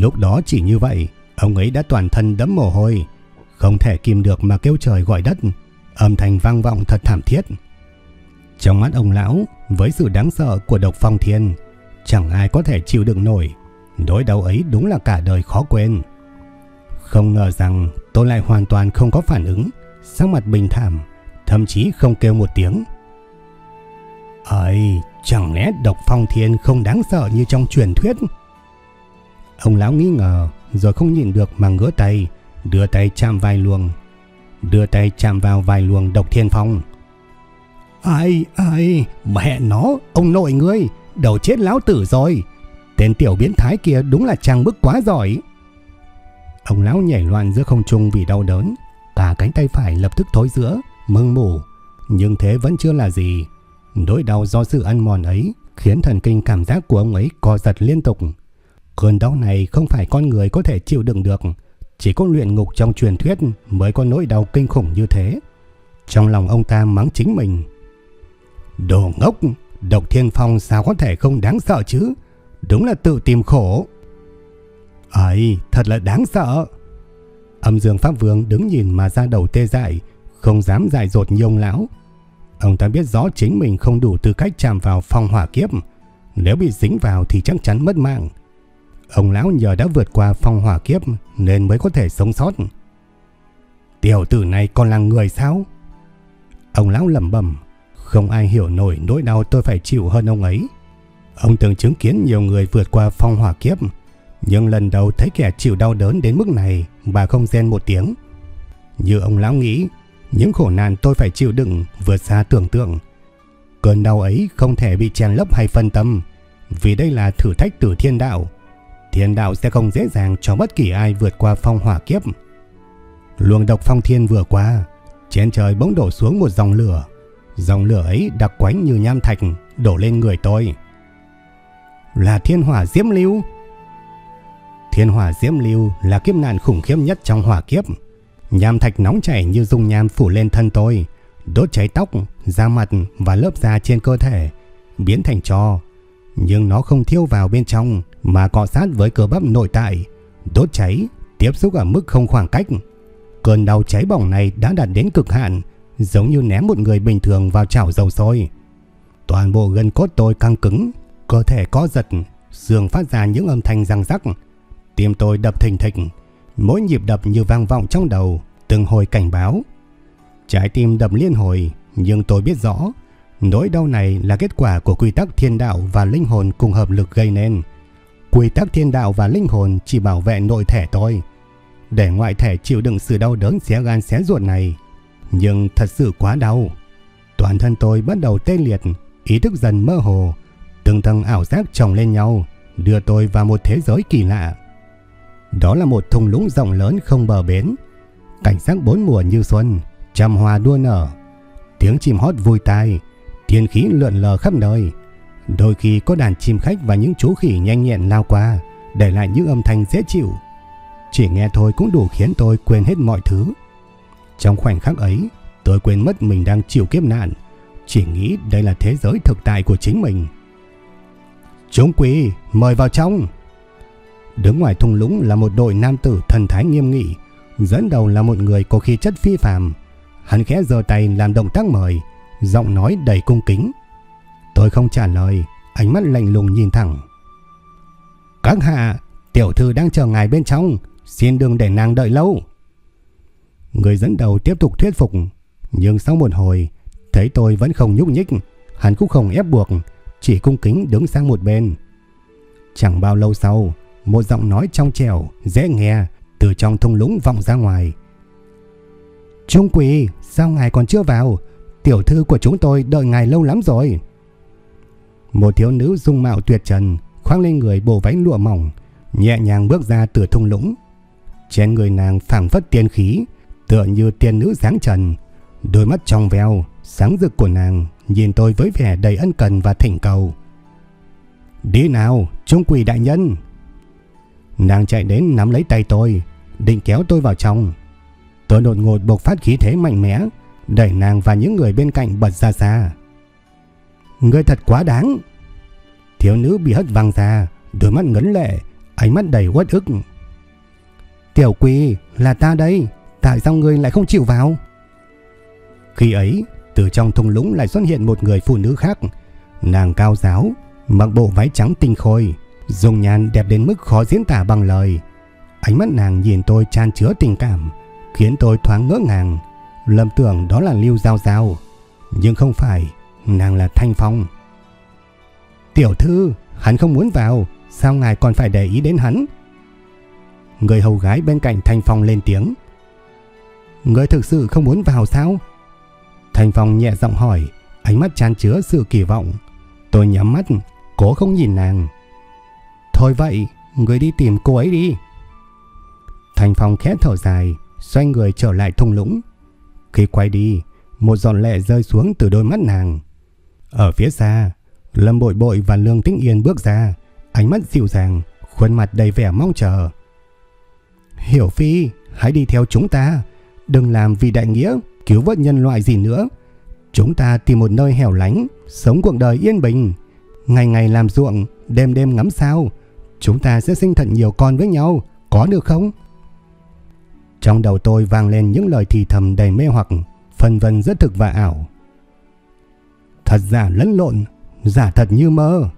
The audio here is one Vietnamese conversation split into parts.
Lúc đó chỉ như vậy, ông ấy đã toàn thân đẫm mồ hôi, không thể kìm được mà kêu trời gọi đất, âm thanh vang vọng thật thảm thiết. Trong mắt ông lão, với sự đáng sợ của độc phong thiên, chẳng ai có thể chịu đựng nổi, nỗi đau ấy đúng là cả đời khó quên. Không ngờ rằng tôi lại hoàn toàn không có phản ứng, sắc mặt bình thản, thậm chí không kêu một tiếng. Ây, chẳng lẽ độc phong thiên không đáng sợ như trong truyền thuyết? Ông lão nghi ngờ rồi không nhìn được mà ngửa tay, đưa tay chạm vài luồng, đưa tay chạm vào vài luồng độc thiên phong. Ai, ai, mẹ nó, ông nội ngươi, đầu chết lão tử rồi. Tên tiểu biến thái kia đúng là trang bức quá giỏi. Ông lão nhảy loạn giữa không trung vì đau đớn, cả cánh tay phải lập tức thối giữa, mưng mù, nhưng thế vẫn chưa là gì. Nỗi đau do sự ăn mòn ấy khiến thần kinh cảm giác của ông ấy co giật liên tục. Cơn đau này không phải con người có thể chịu đựng được, chỉ có luyện ngục trong truyền thuyết mới có nỗi đau kinh khủng như thế. Trong lòng ông ta mắng chính mình. Đồ ngốc, độc thiên phong sao có thể không đáng sợ chứ? Đúng là tự tìm khổ. Ấy, thật là đáng sợ. Âm dương Pháp Vương đứng nhìn mà ra đầu tê dại, không dám dại dột như ông lão. Ông ta biết rõ chính mình không đủ tư cách chạm vào phong hỏa kiếp. Nếu bị dính vào thì chắc chắn mất mạng. Ông lão nhờ đã vượt qua phong hỏa kiếp nên mới có thể sống sót. Tiểu tử này còn là người sao? Ông lão lẩm bẩm, không ai hiểu nổi nỗi đau tôi phải chịu hơn ông ấy. Ông từng chứng kiến nhiều người vượt qua phong hỏa kiếp, nhưng lần đầu thấy kẻ chịu đau đớn đến mức này bà không rên một tiếng. Như ông lão nghĩ, những khổ nạn tôi phải chịu đựng vượt xa tưởng tượng. Cơn đau ấy không thể bị chèn lấp hay phân tâm, vì đây là thử thách từ thiên đạo thiên đạo sẽ không dễ dàng cho bất kỳ ai vượt qua phong hỏa kiếp. Luồng độc phong thiên vừa qua, trên trời bỗng đổ xuống một dòng lửa. Dòng lửa ấy đặc quánh như nham thạch đổ lên người tôi. Là thiên hỏa diễm lưu. Thiên hỏa diễm lưu là kiếp nạn khủng khiếp nhất trong hỏa kiếp. Nham thạch nóng chảy như dung nham phủ lên thân tôi, đốt cháy tóc, da mặt và lớp da trên cơ thể, biến thành tro. Nhưng nó không thiêu vào bên trong mà cọ sát với cơ bắp nội tại, đốt cháy, tiếp xúc ở mức không khoảng cách. Cơn đau cháy bỏng này đã đạt đến cực hạn, giống như ném một người bình thường vào chảo dầu sôi. Toàn bộ gân cốt tôi căng cứng, cơ thể co giật, xương phát ra những âm thanh răng rắc. Tim tôi đập thình thịch, mỗi nhịp đập như vang vọng trong đầu, từng hồi cảnh báo. Trái tim đập liên hồi, nhưng tôi biết rõ, nỗi đau này là kết quả của quy tắc thiên đạo và linh hồn cùng hợp lực gây nên. Quy tắc thiên đạo và linh hồn chỉ bảo vệ nội thể tôi. Để ngoại thể chịu đựng sự đau đớn xé gan xé ruột này. Nhưng thật sự quá đau. Toàn thân tôi bắt đầu tê liệt, ý thức dần mơ hồ. Từng tầng ảo giác chồng lên nhau, đưa tôi vào một thế giới kỳ lạ. Đó là một thung lũng rộng lớn không bờ bến. Cảnh sắc bốn mùa như xuân, trăm hoa đua nở. Tiếng chim hót vui tai, thiên khí lượn lờ khắp nơi. Đôi khi có đàn chim khách và những chú khỉ nhanh nhẹn lao qua, để lại những âm thanh dễ chịu. Chỉ nghe thôi cũng đủ khiến tôi quên hết mọi thứ. Trong khoảnh khắc ấy, tôi quên mất mình đang chịu kiếp nạn, chỉ nghĩ đây là thế giới thực tại của chính mình. Chúng quỷ, mời vào trong. Đứng ngoài thung lũng là một đội nam tử thần thái nghiêm nghị, dẫn đầu là một người có khí chất phi phàm. Hắn khẽ giơ tay làm động tác mời, giọng nói đầy cung kính. Tôi không trả lời, ánh mắt lạnh lùng nhìn thẳng. Các hạ, tiểu thư đang chờ ngài bên trong, xin đừng để nàng đợi lâu. Người dẫn đầu tiếp tục thuyết phục, nhưng sau một hồi, thấy tôi vẫn không nhúc nhích, hắn cũng không ép buộc, chỉ cung kính đứng sang một bên. Chẳng bao lâu sau, một giọng nói trong trẻo, dễ nghe từ trong thung lũng vọng ra ngoài. Trung quỷ, sao ngài còn chưa vào? Tiểu thư của chúng tôi đợi ngài lâu lắm rồi. Một thiếu nữ dung mạo tuyệt trần, khoác lên người bộ váy lụa mỏng, nhẹ nhàng bước ra từ thung lũng. Trên người nàng phảng phất tiên khí, tựa như tiên nữ dáng trần, đôi mắt trong veo, sáng rực của nàng nhìn tôi với vẻ đầy ân cần và thỉnh cầu. Đi nào, trung quỷ đại nhân. Nàng chạy đến nắm lấy tay tôi, định kéo tôi vào trong. Tôi đột ngột bộc phát khí thế mạnh mẽ, đẩy nàng và những người bên cạnh bật ra xa. Ngươi thật quá đáng. Thiếu nữ bị hất văng ra, đôi mắt ngấn lệ, ánh mắt đầy uất ức. Tiểu quỳ là ta đây, tại sao ngươi lại không chịu vào? Khi ấy, từ trong thung lũng lại xuất hiện một người phụ nữ khác, nàng cao giáo, mặc bộ váy trắng tinh khôi, dùng nhan đẹp đến mức khó diễn tả bằng lời. Ánh mắt nàng nhìn tôi chan chứa tình cảm, khiến tôi thoáng ngỡ ngàng, lầm tưởng đó là Lưu Giao Giao, nhưng không phải, nàng là Thanh Phong. Tiểu thư, hắn không muốn vào, sao ngài còn phải để ý đến hắn? Người hầu gái bên cạnh Thanh Phong lên tiếng. Người thực sự không muốn vào sao? Thanh Phong nhẹ giọng hỏi, ánh mắt chan chứa sự kỳ vọng. Tôi nhắm mắt, cố không nhìn nàng. Thôi vậy, người đi tìm cô ấy đi. Thanh Phong khẽ thở dài, xoay người trở lại thung lũng. Khi quay đi, một giọt lệ rơi xuống từ đôi mắt nàng. Ở phía xa, Lâm Bội Bội và Lương Tĩnh Yên bước ra, ánh mắt dịu dàng, khuôn mặt đầy vẻ mong chờ. Hiểu Phi, hãy đi theo chúng ta, đừng làm vì đại nghĩa, cứu vớt nhân loại gì nữa. Chúng ta tìm một nơi hẻo lánh, sống cuộc đời yên bình. Ngày ngày làm ruộng, đêm đêm ngắm sao. Chúng ta sẽ sinh thật nhiều con với nhau, có được không? Trong đầu tôi vang lên những lời thì thầm đầy mê hoặc, phân vân rất thực và ảo. Thật giả lẫn lộn, giả thật như mơ,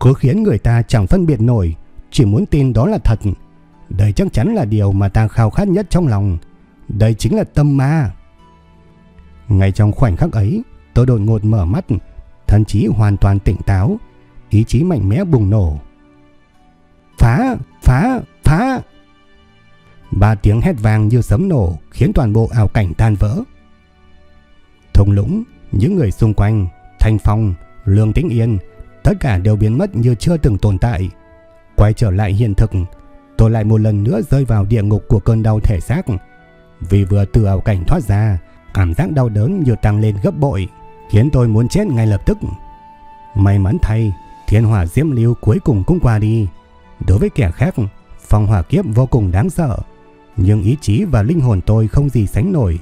cứ khiến người ta chẳng phân biệt nổi, chỉ muốn tin đó là thật. Đây chắc chắn là điều mà ta khao khát nhất trong lòng. Đây chính là tâm ma. Ngay trong khoảnh khắc ấy, tôi đột ngột mở mắt, thân trí hoàn toàn tỉnh táo, ý chí mạnh mẽ bùng nổ. Phá! Phá! Phá! Ba tiếng hét vang như sấm nổ khiến toàn bộ ảo cảnh tan vỡ. Thùng lũng, những người xung quanh, Thanh Phong, Lương Tĩnh Yên, tất cả đều biến mất như chưa từng tồn tại. Quay trở lại hiện thực, tôi lại một lần nữa rơi vào địa ngục của cơn đau thể xác. Vì vừa từ ảo cảnh thoát ra, cảm giác đau đớn như tăng lên gấp bội, khiến tôi muốn chết ngay lập tức. May mắn thay, thiên hỏa diễm lưu cuối cùng cũng qua đi. Đối với kẻ khác, phong hỏa kiếp vô cùng đáng sợ, nhưng ý chí và linh hồn tôi không gì sánh nổi.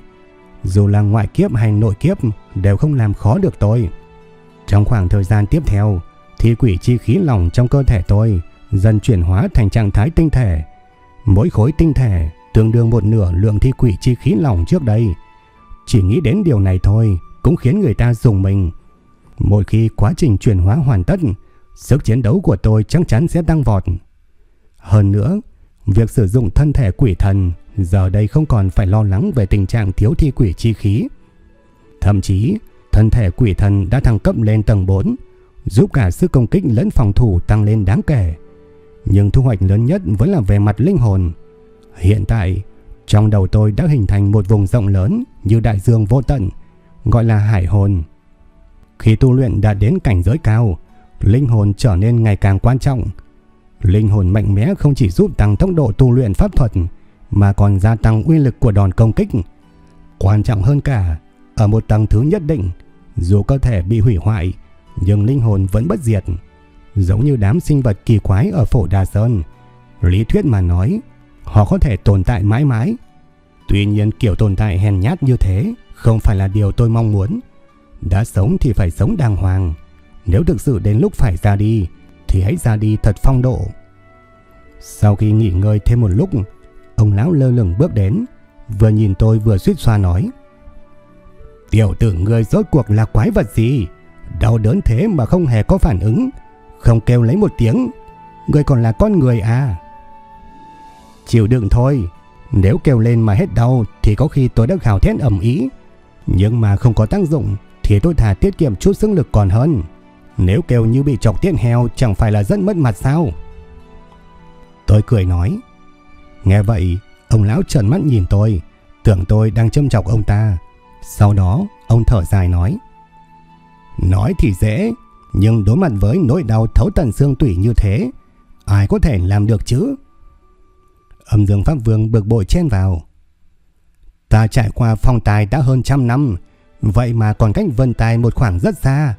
Dù là ngoại kiếp hay nội kiếp đều không làm khó được tôi. Trong khoảng thời gian tiếp theo, thì quỷ chi khí lòng trong cơ thể tôi dần chuyển hóa thành trạng thái tinh thể. Mỗi khối tinh thể tương đương một nửa lượng thi quỷ chi khí lòng trước đây. Chỉ nghĩ đến điều này thôi cũng khiến người ta dùng mình. Mỗi khi quá trình chuyển hóa hoàn tất, sức chiến đấu của tôi chắc chắn sẽ tăng vọt. Hơn nữa, việc sử dụng thân thể quỷ thần giờ đây không còn phải lo lắng về tình trạng thiếu thi quỷ chi khí. Thậm chí, thân thể quỷ thần đã thăng cấp lên tầng 4, giúp cả sức công kích lẫn phòng thủ tăng lên đáng kể. Nhưng thu hoạch lớn nhất vẫn là về mặt linh hồn. Hiện tại, trong đầu tôi đã hình thành một vùng rộng lớn như đại dương vô tận, gọi là hải hồn. Khi tu luyện đã đến cảnh giới cao, linh hồn trở nên ngày càng quan trọng. Linh hồn mạnh mẽ không chỉ giúp tăng tốc độ tu luyện pháp thuật, mà còn gia tăng uy lực của đòn công kích. Quan trọng hơn cả, ở một tầng thứ nhất định, dù cơ thể bị hủy hoại, nhưng linh hồn vẫn bất diệt. Giống như đám sinh vật kỳ quái ở phổ Đà Sơn. Lý thuyết mà nói, họ có thể tồn tại mãi mãi. Tuy nhiên kiểu tồn tại hèn nhát như thế không phải là điều tôi mong muốn. Đã sống thì phải sống đàng hoàng. Nếu thực sự đến lúc phải ra đi, thì hãy ra đi thật phong độ. Sau khi nghỉ ngơi thêm một lúc, ông lão lơ lửng bước đến, vừa nhìn tôi vừa suýt xoa nói. Tiểu tử người rốt cuộc là quái vật gì? Đau đớn thế mà không hề có phản ứng, không kêu lấy một tiếng, người còn là con người à? Chịu đựng thôi, nếu kêu lên mà hết đau thì có khi tôi đã gào thét ầm ý, nhưng mà không có tác dụng thì tôi thà tiết kiệm chút sức lực còn hơn. Nếu kêu như bị chọc tiết heo chẳng phải là rất mất mặt sao? Tôi cười nói. Nghe vậy, ông lão trợn mắt nhìn tôi, tưởng tôi đang châm chọc ông ta. Sau đó, ông thở dài nói. Nói thì dễ, nhưng đối mặt với nỗi đau thấu tận xương tủy như thế, ai có thể làm được chứ? Âm dương Pháp Vương bực bội chen vào. Ta trải qua phong tài đã hơn trăm năm, vậy mà còn cách vân tài một khoảng rất xa.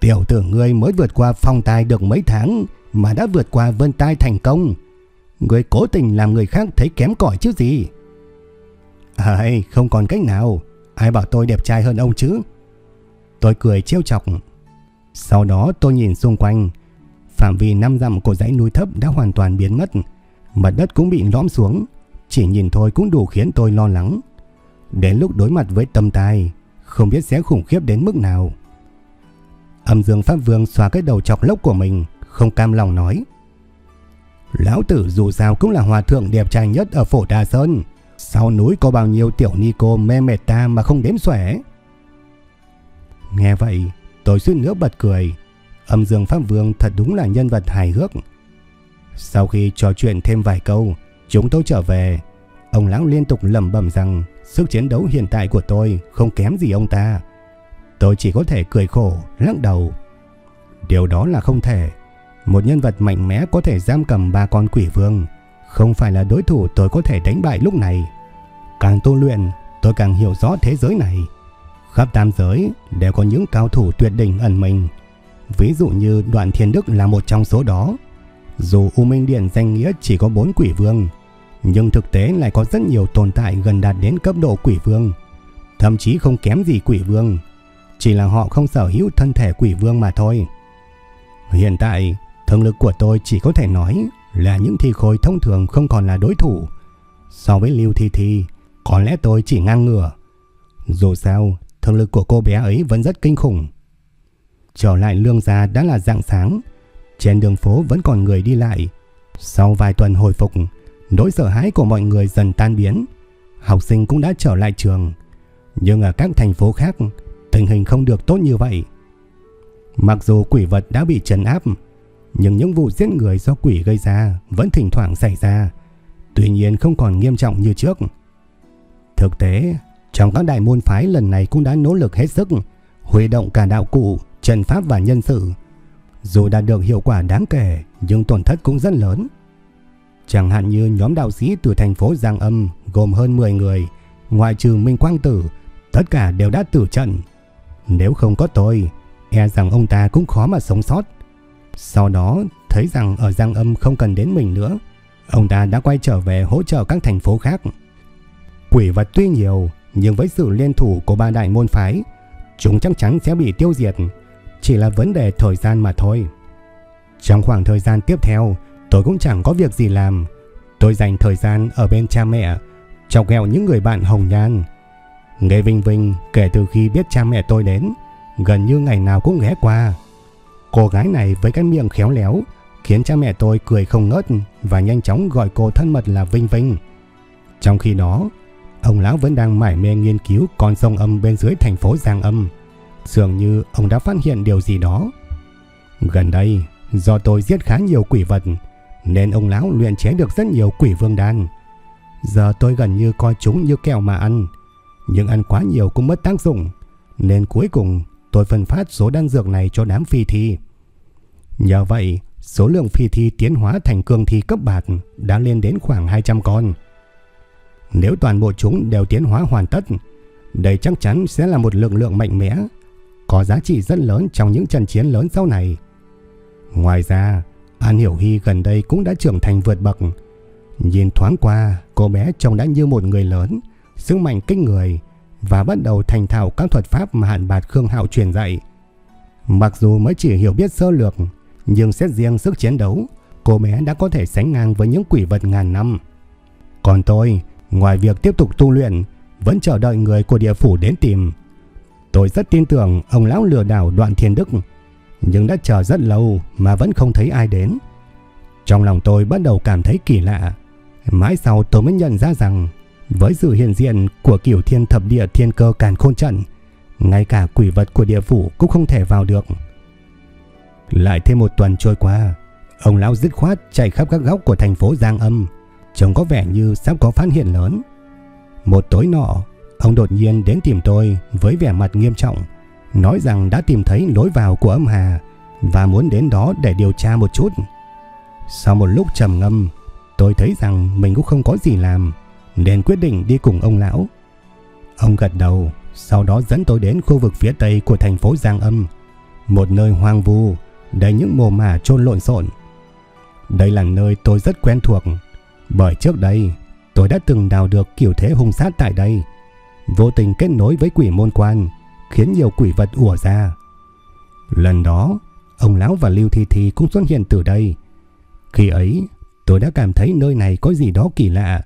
Tiểu tử ngươi mới vượt qua phong tài được mấy tháng mà đã vượt qua vân tài thành công. Ngươi cố tình làm người khác thấy kém cỏi chứ gì. Ai, không còn cách nào, ai bảo tôi đẹp trai hơn ông chứ? Tôi cười trêu chọc. Sau đó tôi nhìn xung quanh, phạm vi năm dặm của dãy núi thấp đã hoàn toàn biến mất, mặt đất cũng bị lõm xuống, chỉ nhìn thôi cũng đủ khiến tôi lo lắng. Đến lúc đối mặt với tâm tai, không biết sẽ khủng khiếp đến mức nào. Âm Dương Pháp Vương xóa cái đầu chọc lốc của mình, không cam lòng nói. Lão tử dù sao cũng là hòa thượng đẹp trai nhất ở phổ Đà Sơn. Sau núi có bao nhiêu tiểu ni cô mê mệt ta mà không đếm xuể. Nghe vậy, tôi suýt nữa bật cười. Âm Dương Pháp Vương thật đúng là nhân vật hài hước. Sau khi trò chuyện thêm vài câu, chúng tôi trở về. Ông lão liên tục lẩm bẩm rằng sức chiến đấu hiện tại của tôi không kém gì ông ta. Tôi chỉ có thể cười khổ, lắc đầu. Điều đó là không thể. Một nhân vật mạnh mẽ có thể giam cầm ba con quỷ vương, không phải là đối thủ tôi có thể đánh bại lúc này. Càng tu luyện, tôi càng hiểu rõ thế giới này. Khắp tam giới đều có những cao thủ tuyệt đỉnh ẩn mình. Ví dụ như Đoạn Thiên Đức là một trong số đó. Dù U Minh Điện danh nghĩa chỉ có 4 quỷ vương, nhưng thực tế lại có rất nhiều tồn tại gần đạt đến cấp độ quỷ vương. Thậm chí không kém gì quỷ vương. Chỉ là họ không sở hữu thân thể quỷ vương mà thôi. Hiện tại, thực lực của tôi chỉ có thể nói là những thi khôi thông thường không còn là đối thủ. So với Lưu Thi Thi, có lẽ tôi chỉ ngang ngửa. Dù sao, thực lực của cô bé ấy vẫn rất kinh khủng. Trở lại lương gia đã là dạng sáng, trên đường phố vẫn còn người đi lại. Sau vài tuần hồi phục, nỗi sợ hãi của mọi người dần tan biến. Học sinh cũng đã trở lại trường. Nhưng ở các thành phố khác, tình hình không được tốt như vậy. Mặc dù quỷ vật đã bị trấn áp, nhưng những vụ giết người do quỷ gây ra vẫn thỉnh thoảng xảy ra, tuy nhiên không còn nghiêm trọng như trước. Thực tế, trong các đại môn phái lần này cũng đã nỗ lực hết sức, huy động cả đạo cụ, trần pháp và nhân sự. Dù đạt được hiệu quả đáng kể, nhưng tổn thất cũng rất lớn. Chẳng hạn như nhóm đạo sĩ từ thành phố Giang Âm gồm hơn 10 người, ngoại trừ Minh Quang Tử, tất cả đều đã tử trận. Nếu không có tôi, e rằng ông ta cũng khó mà sống sót. Sau đó, thấy rằng ở Giang Âm không cần đến mình nữa, ông ta đã quay trở về hỗ trợ các thành phố khác. Quỷ vật tuy nhiều, nhưng với sự liên thủ của ba đại môn phái, chúng chắc chắn sẽ bị tiêu diệt, chỉ là vấn đề thời gian mà thôi. Trong khoảng thời gian tiếp theo, tôi cũng chẳng có việc gì làm. Tôi dành thời gian ở bên cha mẹ, chọc ghẹo những người bạn hồng nhan. Nghe Vinh Vinh kể từ khi biết cha mẹ tôi đến, gần như ngày nào cũng ghé qua. Cô gái này với cái miệng khéo léo khiến cha mẹ tôi cười không ngớt và nhanh chóng gọi cô thân mật là Vinh Vinh. Trong khi đó, ông lão vẫn đang mải mê nghiên cứu con sông âm bên dưới thành phố Giang Âm. Dường như ông đã phát hiện điều gì đó. Gần đây, do tôi giết khá nhiều quỷ vật, nên ông lão luyện chế được rất nhiều quỷ vương đan. Giờ tôi gần như coi chúng như kẹo mà ăn, nhưng ăn quá nhiều cũng mất tác dụng, nên cuối cùng tôi phân phát số đan dược này cho đám phi thi. Nhờ vậy, số lượng phi thi tiến hóa thành cương thi cấp bạc đã lên đến khoảng 200 con. Nếu toàn bộ chúng đều tiến hóa hoàn tất, đây chắc chắn sẽ là một lực lượng mạnh mẽ, có giá trị rất lớn trong những trận chiến lớn sau này. Ngoài ra, An Hiểu Hy gần đây cũng đã trưởng thành vượt bậc. Nhìn thoáng qua, cô bé trông đã như một người lớn, sức mạnh kinh người và bắt đầu thành thạo các thuật pháp mà Hạn Bạt Khương Hạo truyền dạy. Mặc dù mới chỉ hiểu biết sơ lược, nhưng xét riêng sức chiến đấu, cô bé đã có thể sánh ngang với những quỷ vật ngàn năm. Còn tôi, ngoài việc tiếp tục tu luyện, vẫn chờ đợi người của địa phủ đến tìm. Tôi rất tin tưởng ông lão lừa đảo đoạn thiên đức, nhưng đã chờ rất lâu mà vẫn không thấy ai đến. Trong lòng tôi bắt đầu cảm thấy kỳ lạ. Mãi sau tôi mới nhận ra rằng với sự hiện diện của kiểu thiên thập địa thiên cơ càn khôn trận, ngay cả quỷ vật của địa phủ cũng không thể vào được. Lại thêm một tuần trôi qua, ông lão dứt khoát chạy khắp các góc của thành phố Giang Âm, trông có vẻ như sắp có phát hiện lớn. Một tối nọ, ông đột nhiên đến tìm tôi với vẻ mặt nghiêm trọng, nói rằng đã tìm thấy lối vào của âm Hà và muốn đến đó để điều tra một chút. Sau một lúc trầm ngâm, tôi thấy rằng mình cũng không có gì làm, nên quyết định đi cùng ông lão. Ông gật đầu, sau đó dẫn tôi đến khu vực phía tây của thành phố Giang Âm, một nơi hoang vu, đầy những mồ mả trôn lộn xộn. Đây là nơi tôi rất quen thuộc, bởi trước đây tôi đã từng đào được kiểu thế hung sát tại đây, vô tình kết nối với quỷ môn quan, khiến nhiều quỷ vật ùa ra. Lần đó, ông lão và Lưu Thi Thi cũng xuất hiện từ đây. Khi ấy, tôi đã cảm thấy nơi này có gì đó kỳ lạ.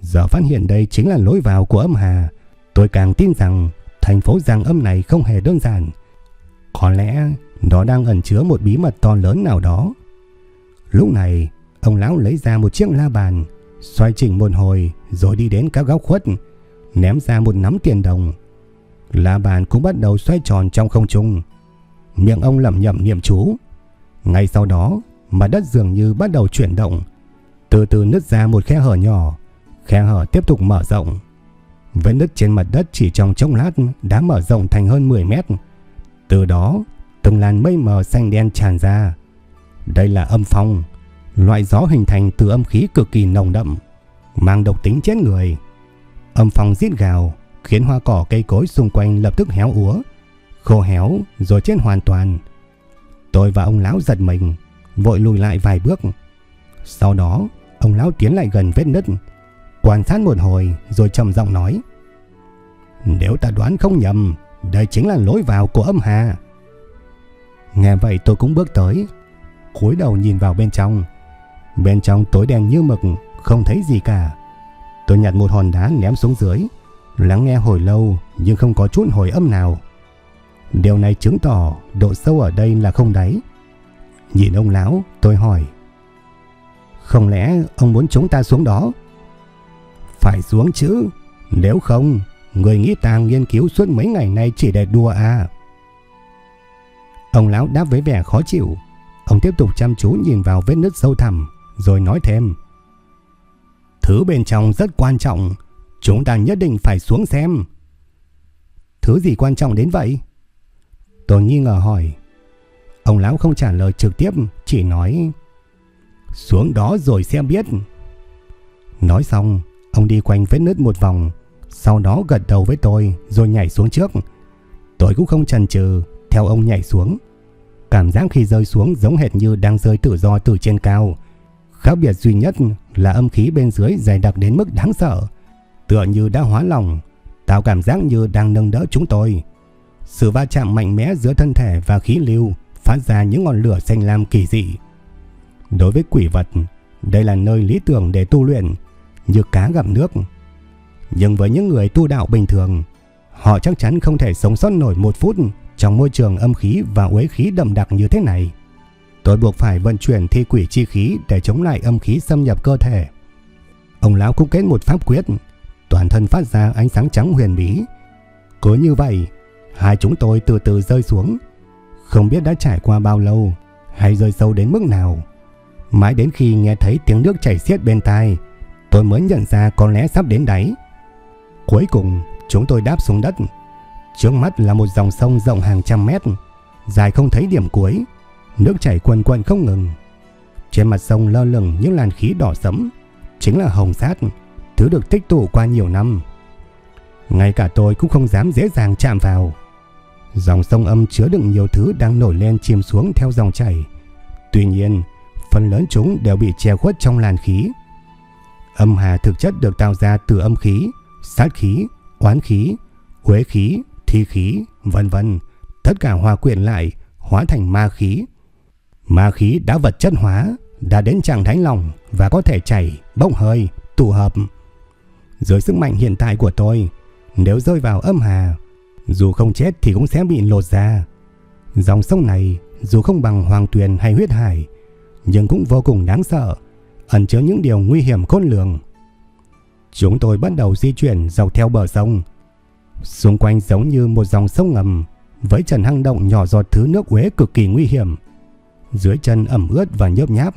Giờ phát hiện đây chính là lối vào của âm hà. Tôi càng tin rằng thành phố Giang Âm này không hề đơn giản. Có lẽ nó đang ẩn chứa một bí mật to lớn nào đó. Lúc này, ông lão lấy ra một chiếc la bàn, xoay chỉnh một hồi rồi đi đến các góc khuất, ném ra một nắm tiền đồng. La bàn cũng bắt đầu xoay tròn trong không trung. Miệng ông lẩm nhẩm niệm chú. Ngay sau đó, mặt đất dường như bắt đầu chuyển động, từ từ nứt ra một khe hở nhỏ, khe hở tiếp tục mở rộng. Vết nứt trên mặt đất chỉ trong chốc lát đã mở rộng thành hơn 10 mét. Từ đó, từng làn mây mờ xanh đen tràn ra. Đây là âm phong, loại gió hình thành từ âm khí cực kỳ nồng đậm, mang độc tính chết người. Âm phong giết gào, khiến hoa cỏ cây cối xung quanh lập tức héo úa, khô héo rồi chết hoàn toàn. Tôi và ông lão giật mình, vội lùi lại vài bước. Sau đó, ông lão tiến lại gần vết nứt, quan sát một hồi rồi trầm giọng nói: "Nếu ta đoán không nhầm, đây chính là lối vào của âm hà." Nghe vậy tôi cũng bước tới, cúi đầu nhìn vào bên trong. Bên trong tối đen như mực, không thấy gì cả. Tôi nhặt một hòn đá ném xuống dưới, lắng nghe hồi lâu nhưng không có chút hồi âm nào. Điều này chứng tỏ độ sâu ở đây là không đáy. Nhìn ông lão, tôi hỏi. Không lẽ ông muốn chúng ta xuống đó? Phải xuống chứ, nếu không, người nghĩ ta nghiên cứu suốt mấy ngày nay chỉ để đùa à. Ông lão đáp với vẻ khó chịu. Ông tiếp tục chăm chú nhìn vào vết nứt sâu thẳm, rồi nói thêm. Thứ bên trong rất quan trọng, chúng ta nhất định phải xuống xem. Thứ gì quan trọng đến vậy? Tôi nghi ngờ hỏi. Ông lão không trả lời trực tiếp, chỉ nói xuống đó rồi xem biết. Nói xong, ông đi quanh vết nứt một vòng, sau đó gật đầu với tôi rồi nhảy xuống trước. Tôi cũng không chần chừ, theo ông nhảy xuống. Cảm giác khi rơi xuống giống hệt như đang rơi tự do từ trên cao. Khác biệt duy nhất là âm khí bên dưới dày đặc đến mức đáng sợ, tựa như đã hóa lòng, tạo cảm giác như đang nâng đỡ chúng tôi. Sự va chạm mạnh mẽ giữa thân thể và khí lưu phát ra những ngọn lửa xanh lam kỳ dị. Đối với quỷ vật, đây là nơi lý tưởng để tu luyện, như cá gặp nước. Nhưng với những người tu đạo bình thường, họ chắc chắn không thể sống sót nổi một phút trong môi trường âm khí và uế khí đậm đặc như thế này. Tôi buộc phải vận chuyển thi quỷ chi khí để chống lại âm khí xâm nhập cơ thể. Ông lão cũng kết một pháp quyết, toàn thân phát ra ánh sáng trắng huyền bí. Cứ như vậy, hai chúng tôi từ từ rơi xuống, không biết đã trải qua bao lâu hay rơi sâu đến mức nào. Mãi đến khi nghe thấy tiếng nước chảy xiết bên tai, tôi mới nhận ra có lẽ sắp đến đáy. Cuối cùng, chúng tôi đáp xuống đất. Trước mắt là một dòng sông rộng hàng trăm mét, dài không thấy điểm cuối, nước chảy quần quần không ngừng. Trên mặt sông lơ lửng những làn khí đỏ sẫm, chính là hồng sát, thứ được tích tụ qua nhiều năm. Ngay cả tôi cũng không dám dễ dàng chạm vào. Dòng sông âm chứa đựng nhiều thứ đang nổi lên chìm xuống theo dòng chảy. Tuy nhiên, phần lớn chúng đều bị che khuất trong làn khí. Âm hà thực chất được tạo ra từ âm khí, sát khí, oán khí, uế khí, thi khí, vân vân, tất cả hòa quyện lại, hóa thành ma khí. Ma khí đã vật chất hóa, đã đến trạng thái lòng và có thể chảy, bốc hơi, tụ hợp. Dưới sức mạnh hiện tại của tôi, nếu rơi vào âm hà, dù không chết thì cũng sẽ bị lột ra. Dòng sông này dù không bằng hoàng tuyền hay huyết hải, nhưng cũng vô cùng đáng sợ, ẩn chứa những điều nguy hiểm khôn lường. Chúng tôi bắt đầu di chuyển dọc theo bờ sông. Xung quanh giống như một dòng sông ngầm với trần hang động nhỏ giọt thứ nước uế cực kỳ nguy hiểm. Dưới chân ẩm ướt và nhớp nháp.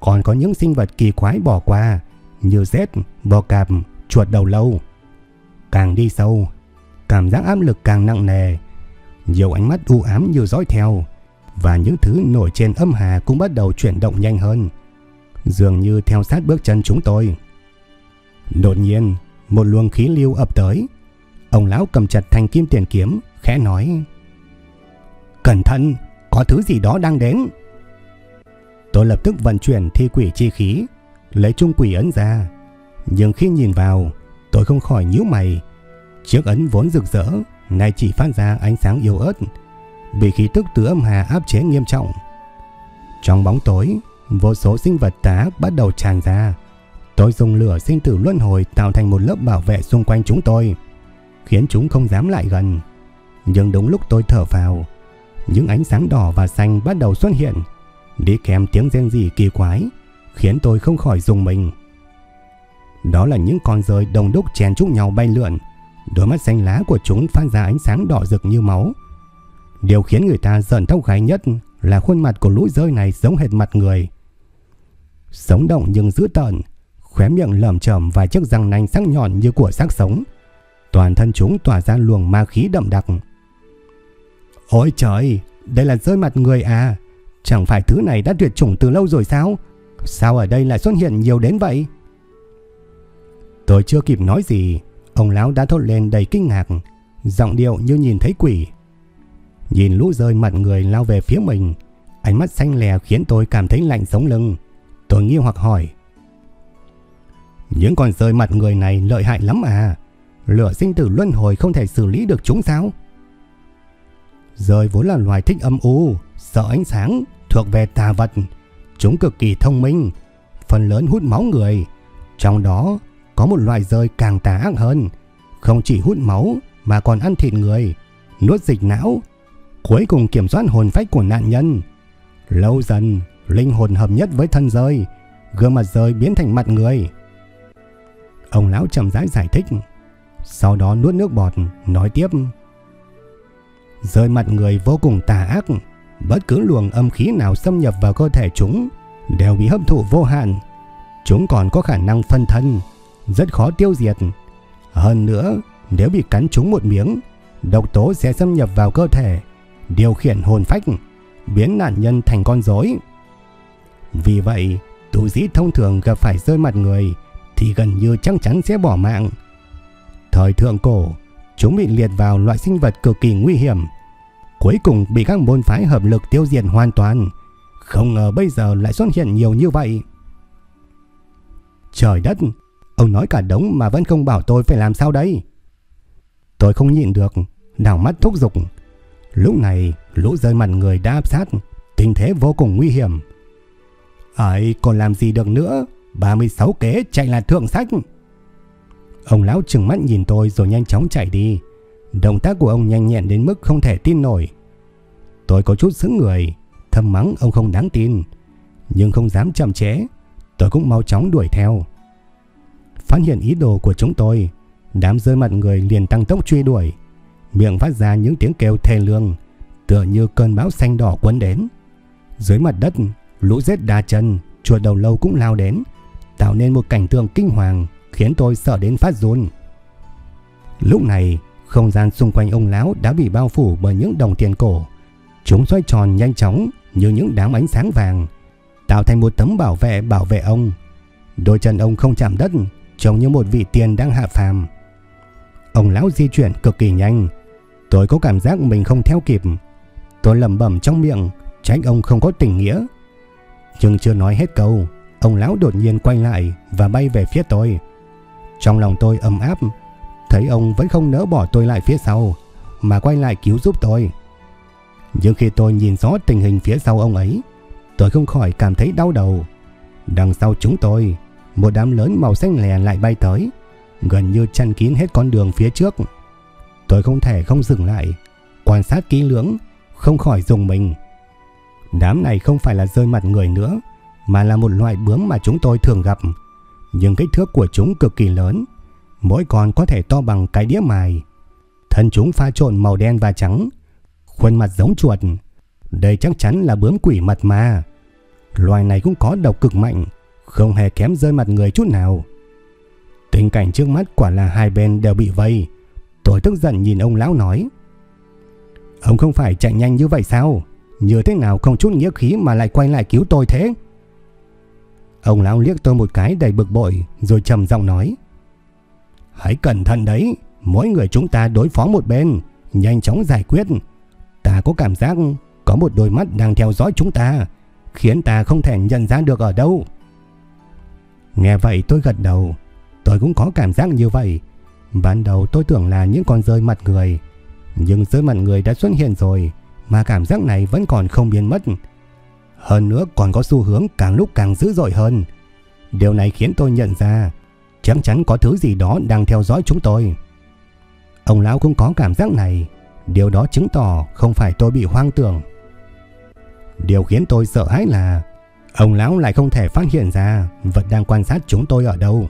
Còn có những sinh vật kỳ quái bỏ qua như rết, bò cạp, chuột đầu lâu. Càng đi sâu, cảm giác áp lực càng nặng nề. Nhiều ánh mắt u ám như dõi theo và những thứ nổi trên âm hà cũng bắt đầu chuyển động nhanh hơn. Dường như theo sát bước chân chúng tôi. Đột nhiên, một luồng khí lưu ập tới. Ông lão cầm chặt thanh kim tiền kiếm, khẽ nói: "Cẩn thận, có thứ gì đó đang đến." Tôi lập tức vận chuyển thi quỷ chi khí, lấy trung quỷ ấn ra, nhưng khi nhìn vào, tôi không khỏi nhíu mày. Chiếc ấn vốn rực rỡ, nay chỉ phát ra ánh sáng yếu ớt, bị khí tức từ âm hà áp chế nghiêm trọng. Trong bóng tối, vô số sinh vật tá bắt đầu tràn ra. Tôi dùng lửa sinh tử luân hồi tạo thành một lớp bảo vệ xung quanh chúng tôi, khiến chúng không dám lại gần. Nhưng đúng lúc tôi thở vào, những ánh sáng đỏ và xanh bắt đầu xuất hiện, đi kèm tiếng rên rỉ kỳ quái, khiến tôi không khỏi dùng mình. Đó là những con rơi đồng đúc chèn chúc nhau bay lượn, đôi mắt xanh lá của chúng phát ra ánh sáng đỏ rực như máu. Điều khiến người ta giận tóc gáy nhất là khuôn mặt của lũ rơi này giống hệt mặt người. Sống động nhưng dữ tợn, khóe miệng lởm chởm và chiếc răng nanh sắc nhọn như của xác sống. Toàn thân chúng tỏa ra luồng ma khí đậm đặc. Ôi trời, đây là rơi mặt người à? Chẳng phải thứ này đã tuyệt chủng từ lâu rồi sao? Sao ở đây lại xuất hiện nhiều đến vậy? Tôi chưa kịp nói gì, ông lão đã thốt lên đầy kinh ngạc, giọng điệu như nhìn thấy quỷ. Nhìn lũ rơi mặt người lao về phía mình, ánh mắt xanh lè khiến tôi cảm thấy lạnh sống lưng. Tôi nghi hoặc hỏi. Những con rơi mặt người này lợi hại lắm à? Lửa sinh tử luân hồi không thể xử lý được chúng sao? Rơi vốn là loài thích âm u, sợ ánh sáng, thuộc về tà vật. Chúng cực kỳ thông minh, phần lớn hút máu người. Trong đó có một loài rơi càng tà ác hơn, không chỉ hút máu mà còn ăn thịt người, nuốt dịch não, cuối cùng kiểm soát hồn phách của nạn nhân. Lâu dần, linh hồn hợp nhất với thân rơi, gương mặt rơi biến thành mặt người. Ông lão chậm rãi giải thích, sau đó nuốt nước bọt, nói tiếp. Rơi mặt người vô cùng tà ác, bất cứ luồng âm khí nào xâm nhập vào cơ thể chúng đều bị hấp thụ vô hạn. Chúng còn có khả năng phân thân, rất khó tiêu diệt. Hơn nữa, nếu bị cắn chúng một miếng, độc tố sẽ xâm nhập vào cơ thể, điều khiển hồn phách, biến nạn nhân thành con rối. Vì vậy, tu sĩ thông thường gặp phải rơi mặt người thì gần như chắc chắn sẽ bỏ mạng. Thời thượng cổ, chúng bị liệt vào loại sinh vật cực kỳ nguy hiểm. Cuối cùng bị các môn phái hợp lực tiêu diệt hoàn toàn. Không ngờ bây giờ lại xuất hiện nhiều như vậy. Trời đất, ông nói cả đống mà vẫn không bảo tôi phải làm sao đây. Tôi không nhịn được, đảo mắt thúc giục. Lúc này, lũ rơi mặt người đã áp sát, tình thế vô cùng nguy hiểm. Ấy, còn làm gì được nữa, 36 kế chạy là thượng sách. Ông lão trừng mắt nhìn tôi rồi nhanh chóng chạy đi. Động tác của ông nhanh nhẹn đến mức không thể tin nổi. Tôi có chút sững người, thầm mắng ông không đáng tin. Nhưng không dám chậm chế, tôi cũng mau chóng đuổi theo. Phát hiện ý đồ của chúng tôi, đám rơi mặt người liền tăng tốc truy đuổi. Miệng phát ra những tiếng kêu thê lương, tựa như cơn bão xanh đỏ cuốn đến. Dưới mặt đất, lũ rết đa chân, chuột đầu lâu cũng lao đến, tạo nên một cảnh tượng kinh hoàng khiến tôi sợ đến phát run. Lúc này, không gian xung quanh ông lão đã bị bao phủ bởi những đồng tiền cổ. Chúng xoay tròn nhanh chóng như những đám ánh sáng vàng, tạo thành một tấm bảo vệ bảo vệ ông. Đôi chân ông không chạm đất, trông như một vị tiền đang hạ phàm. Ông lão di chuyển cực kỳ nhanh. Tôi có cảm giác mình không theo kịp. Tôi lẩm bẩm trong miệng, trách ông không có tình nghĩa. Nhưng chưa nói hết câu, ông lão đột nhiên quay lại và bay về phía tôi. Trong lòng tôi ấm áp, thấy ông vẫn không nỡ bỏ tôi lại phía sau, mà quay lại cứu giúp tôi. Nhưng khi tôi nhìn rõ tình hình phía sau ông ấy, tôi không khỏi cảm thấy đau đầu. Đằng sau chúng tôi, một đám lớn màu xanh lè lại bay tới, gần như chăn kín hết con đường phía trước. Tôi không thể không dừng lại, quan sát kỹ lưỡng, không khỏi dùng mình. Đám này không phải là rơi mặt người nữa, mà là một loại bướm mà chúng tôi thường gặp nhưng kích thước của chúng cực kỳ lớn, mỗi con có thể to bằng cái đĩa mài, Thân chúng pha trộn màu đen và trắng, khuôn mặt giống chuột. Đây chắc chắn là bướm quỷ mật ma. Loài này cũng có độc cực mạnh, không hề kém rơi mặt người chút nào. Tình cảnh trước mắt quả là hai bên đều bị vây. Tôi tức giận nhìn ông lão nói. Ông không phải chạy nhanh như vậy sao? Như thế nào không chút nghĩa khí mà lại quay lại cứu tôi thế? Ông lão liếc tôi một cái đầy bực bội rồi trầm giọng nói. Hãy cẩn thận đấy, mỗi người chúng ta đối phó một bên, nhanh chóng giải quyết. Ta có cảm giác có một đôi mắt đang theo dõi chúng ta, khiến ta không thể nhận ra được ở đâu. Nghe vậy tôi gật đầu, tôi cũng có cảm giác như vậy. Ban đầu tôi tưởng là những con rơi mặt người, nhưng rơi mặt người đã xuất hiện rồi, mà cảm giác này vẫn còn không biến mất. Hơn nữa còn có xu hướng càng lúc càng dữ dội hơn. Điều này khiến tôi nhận ra chắc chắn có thứ gì đó đang theo dõi chúng tôi. Ông lão cũng có cảm giác này, điều đó chứng tỏ không phải tôi bị hoang tưởng. Điều khiến tôi sợ hãi là ông lão lại không thể phát hiện ra vật đang quan sát chúng tôi ở đâu.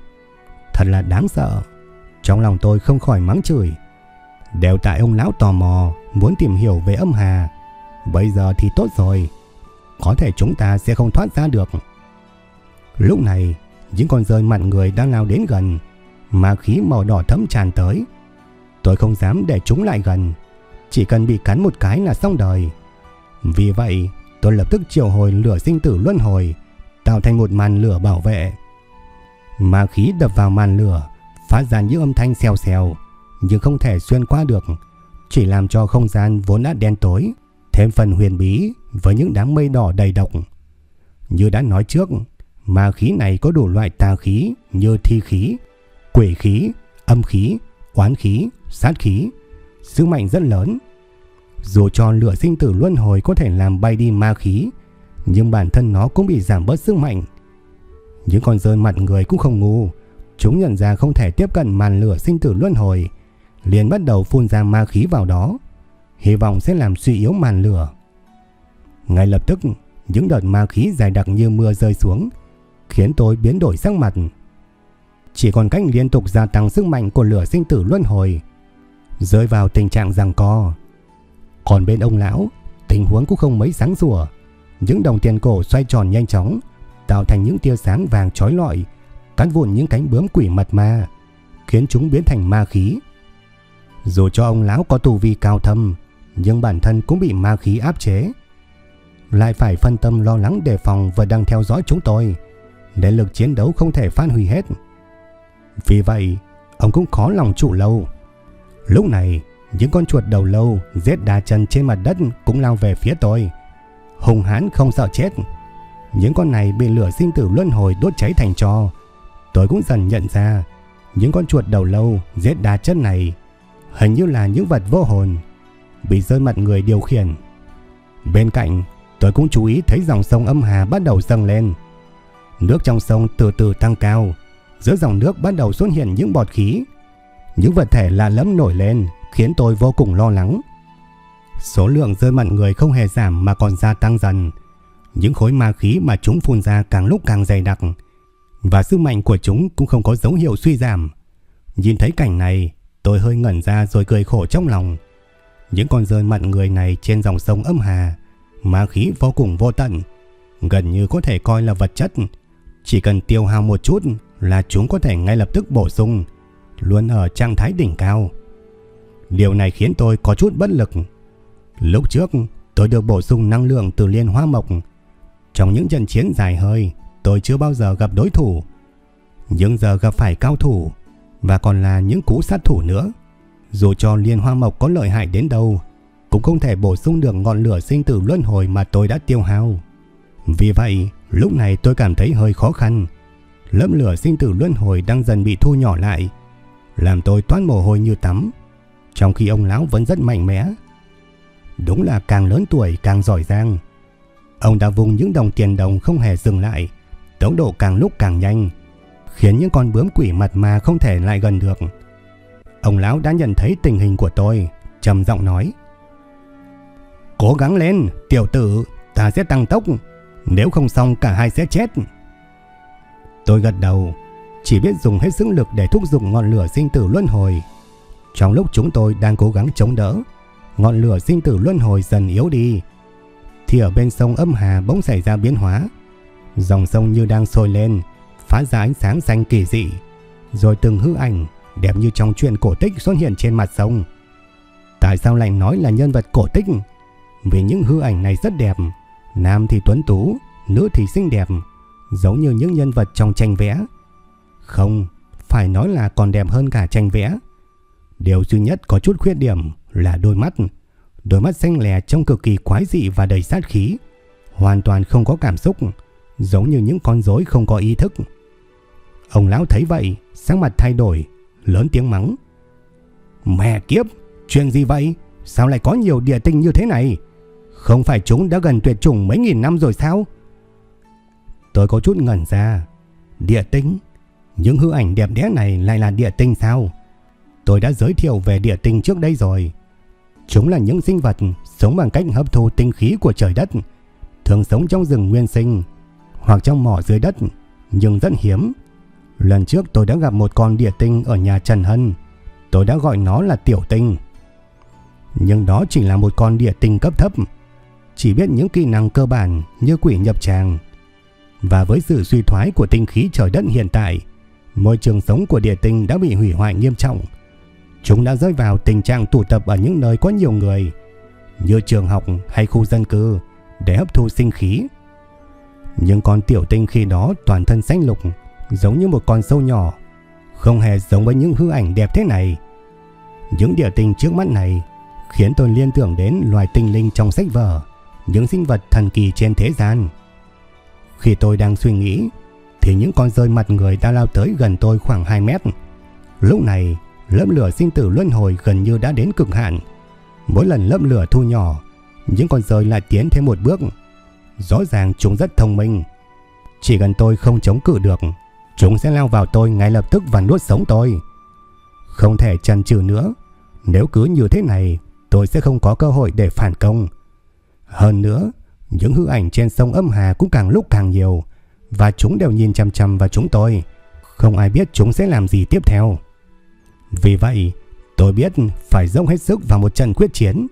Thật là đáng sợ. Trong lòng tôi không khỏi mắng chửi. Đều tại ông lão tò mò muốn tìm hiểu về âm hà. Bây giờ thì tốt rồi. Có thể chúng ta sẽ không thoát ra được. Lúc này, những con rơi mặn người đang lao đến gần, mà khí màu đỏ thấm tràn tới. Tôi không dám để chúng lại gần, chỉ cần bị cắn một cái là xong đời. Vì vậy, tôi lập tức triệu hồi lửa sinh tử luân hồi, tạo thành một màn lửa bảo vệ. Ma khí đập vào màn lửa, phát ra những âm thanh xèo xèo, nhưng không thể xuyên qua được, chỉ làm cho không gian vốn đã đen tối, thêm phần huyền bí với những đám mây đỏ đầy độc. Như đã nói trước, ma khí này có đủ loại tà khí như thi khí, quỷ khí, âm khí, oán khí, sát khí, sức mạnh rất lớn. Dù cho lửa sinh tử luân hồi có thể làm bay đi ma khí, nhưng bản thân nó cũng bị giảm bớt sức mạnh. Những con rơi mặt người cũng không ngu, chúng nhận ra không thể tiếp cận màn lửa sinh tử luân hồi, liền bắt đầu phun ra ma khí vào đó, hy vọng sẽ làm suy yếu màn lửa. Ngay lập tức, những đợt ma khí dày đặc như mưa rơi xuống, khiến tôi biến đổi sắc mặt. Chỉ còn cách liên tục gia tăng sức mạnh của lửa sinh tử luân hồi, rơi vào tình trạng giằng co. Còn bên ông lão, tình huống cũng không mấy sáng sủa. Những đồng tiền cổ xoay tròn nhanh chóng, tạo thành những tia sáng vàng chói lọi, cắn vụn những cánh bướm quỷ mật ma, khiến chúng biến thành ma khí. Dù cho ông lão có tu vi cao thâm, nhưng bản thân cũng bị ma khí áp chế. Lại phải phân tâm lo lắng đề phòng và đang theo dõi chúng tôi, để lực chiến đấu không thể phát huy hết. Vì vậy, ông cũng khó lòng trụ lâu. Lúc này, những con chuột đầu lâu giết đá chân trên mặt đất cũng lao về phía tôi. Hùng hãn không sợ chết. Những con này bị lửa sinh tử luân hồi đốt cháy thành tro. Tôi cũng dần nhận ra, những con chuột đầu lâu giết đá chân này hình như là những vật vô hồn, bị rơi mặt người điều khiển. Bên cạnh, tôi cũng chú ý thấy dòng sông âm hà bắt đầu dâng lên. Nước trong sông từ từ tăng cao, giữa dòng nước bắt đầu xuất hiện những bọt khí. Những vật thể lạ lẫm nổi lên, khiến tôi vô cùng lo lắng. Số lượng rơi mặt người không hề giảm mà còn gia tăng dần. Những khối ma khí mà chúng phun ra càng lúc càng dày đặc, và sức mạnh của chúng cũng không có dấu hiệu suy giảm. Nhìn thấy cảnh này, tôi hơi ngẩn ra rồi cười khổ trong lòng. Những con rơi mặn người này trên dòng sông âm hà, ma khí vô cùng vô tận, gần như có thể coi là vật chất. Chỉ cần tiêu hao một chút là chúng có thể ngay lập tức bổ sung, luôn ở trạng thái đỉnh cao. Điều này khiến tôi có chút bất lực. Lúc trước, tôi được bổ sung năng lượng từ liên hoa mộc. Trong những trận chiến dài hơi, tôi chưa bao giờ gặp đối thủ. Nhưng giờ gặp phải cao thủ, và còn là những cú sát thủ nữa. Dù cho liên hoa mộc có lợi hại đến đâu, cũng không thể bổ sung được ngọn lửa sinh tử luân hồi mà tôi đã tiêu hao. Vì vậy, lúc này tôi cảm thấy hơi khó khăn. Lớp lửa sinh tử luân hồi đang dần bị thu nhỏ lại, làm tôi toát mồ hôi như tắm trong khi ông lão vẫn rất mạnh mẽ. Đúng là càng lớn tuổi càng giỏi giang. Ông đã vùng những đồng tiền đồng không hề dừng lại, tốc độ càng lúc càng nhanh, khiến những con bướm quỷ mặt mà không thể lại gần được. Ông lão đã nhận thấy tình hình của tôi, trầm giọng nói: "Cố gắng lên, tiểu tử, ta sẽ tăng tốc, nếu không xong cả hai sẽ chết." Tôi gật đầu, chỉ biết dùng hết sức lực để thúc giục ngọn lửa sinh tử luân hồi Trong lúc chúng tôi đang cố gắng chống đỡ, ngọn lửa sinh tử luân hồi dần yếu đi. Thì ở bên sông âm hà bỗng xảy ra biến hóa. Dòng sông như đang sôi lên, phá ra ánh sáng xanh kỳ dị. Rồi từng hư ảnh đẹp như trong truyện cổ tích xuất hiện trên mặt sông. Tại sao lại nói là nhân vật cổ tích? Vì những hư ảnh này rất đẹp, nam thì tuấn tú, nữ thì xinh đẹp, giống như những nhân vật trong tranh vẽ. Không, phải nói là còn đẹp hơn cả tranh vẽ. Điều duy nhất có chút khuyết điểm là đôi mắt. Đôi mắt xanh lè trông cực kỳ quái dị và đầy sát khí, hoàn toàn không có cảm xúc, giống như những con rối không có ý thức. Ông lão thấy vậy, sắc mặt thay đổi, lớn tiếng mắng. Mẹ kiếp, chuyện gì vậy? Sao lại có nhiều địa tinh như thế này? Không phải chúng đã gần tuyệt chủng mấy nghìn năm rồi sao? Tôi có chút ngẩn ra. Địa tinh? Những hư ảnh đẹp đẽ này lại là địa tinh sao? Tôi đã giới thiệu về địa tinh trước đây rồi. Chúng là những sinh vật sống bằng cách hấp thu tinh khí của trời đất, thường sống trong rừng nguyên sinh hoặc trong mỏ dưới đất, nhưng rất hiếm. Lần trước tôi đã gặp một con địa tinh ở nhà Trần Hân. Tôi đã gọi nó là tiểu tinh. Nhưng đó chỉ là một con địa tinh cấp thấp, chỉ biết những kỹ năng cơ bản như quỷ nhập tràng. Và với sự suy thoái của tinh khí trời đất hiện tại, môi trường sống của địa tinh đã bị hủy hoại nghiêm trọng. Chúng đã rơi vào tình trạng tụ tập ở những nơi có nhiều người, như trường học hay khu dân cư, để hấp thu sinh khí. Nhưng con tiểu tinh khi đó toàn thân xanh lục, giống như một con sâu nhỏ, không hề giống với những hư ảnh đẹp thế này. Những địa tinh trước mắt này khiến tôi liên tưởng đến loài tinh linh trong sách vở, những sinh vật thần kỳ trên thế gian. Khi tôi đang suy nghĩ, thì những con rơi mặt người đã lao tới gần tôi khoảng 2 mét. Lúc này, lớp lửa sinh tử luân hồi gần như đã đến cực hạn. Mỗi lần lớp lửa thu nhỏ, những con rơi lại tiến thêm một bước. Rõ ràng chúng rất thông minh. Chỉ cần tôi không chống cự được, chúng sẽ lao vào tôi ngay lập tức và nuốt sống tôi. Không thể chần chừ nữa. Nếu cứ như thế này, tôi sẽ không có cơ hội để phản công. Hơn nữa, những hư ảnh trên sông âm hà cũng càng lúc càng nhiều và chúng đều nhìn chăm chăm vào chúng tôi. Không ai biết chúng sẽ làm gì tiếp theo. Vì vậy, tôi biết phải dốc hết sức vào một trận quyết chiến.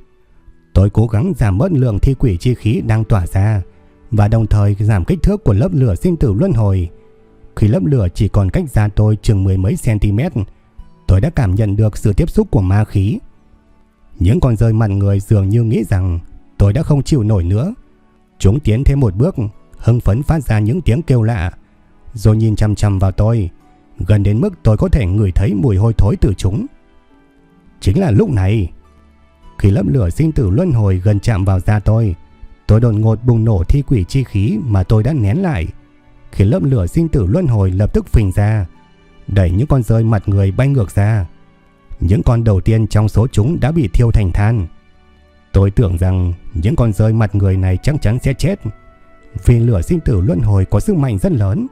Tôi cố gắng giảm bớt lượng thi quỷ chi khí đang tỏa ra và đồng thời giảm kích thước của lớp lửa sinh tử luân hồi. Khi lớp lửa chỉ còn cách ra tôi chừng mười mấy cm, tôi đã cảm nhận được sự tiếp xúc của ma khí. Những con rơi mặt người dường như nghĩ rằng tôi đã không chịu nổi nữa. Chúng tiến thêm một bước, hưng phấn phát ra những tiếng kêu lạ, rồi nhìn chăm chăm vào tôi, gần đến mức tôi có thể ngửi thấy mùi hôi thối từ chúng. Chính là lúc này, khi lớp lửa sinh tử luân hồi gần chạm vào da tôi, tôi đột ngột bùng nổ thi quỷ chi khí mà tôi đã nén lại khiến lớp lửa sinh tử luân hồi lập tức phình ra, đẩy những con rơi mặt người bay ngược ra. Những con đầu tiên trong số chúng đã bị thiêu thành than. Tôi tưởng rằng những con rơi mặt người này chắc chắn sẽ chết. Vì lửa sinh tử luân hồi có sức mạnh rất lớn.